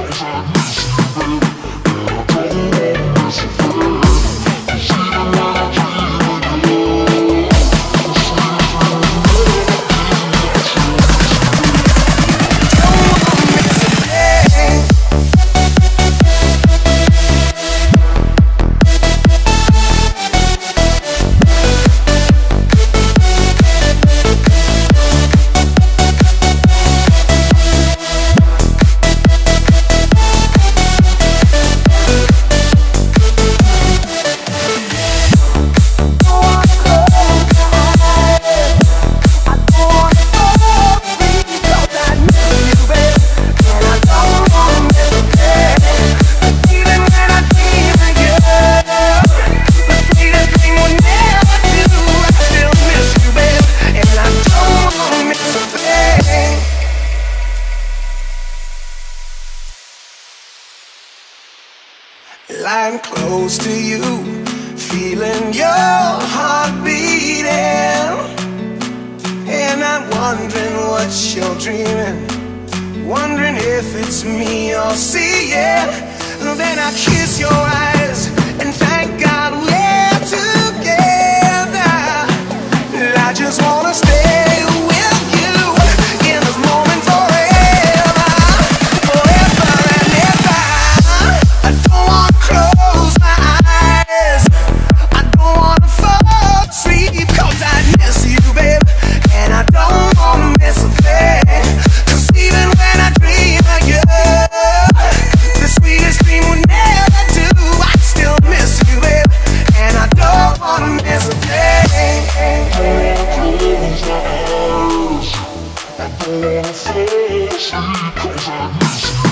Don't a Lying close to you, feeling your heart beating. And I'm wondering what you're dreaming. Wondering if it's me you're seeing. Then I kiss your eyes Cause I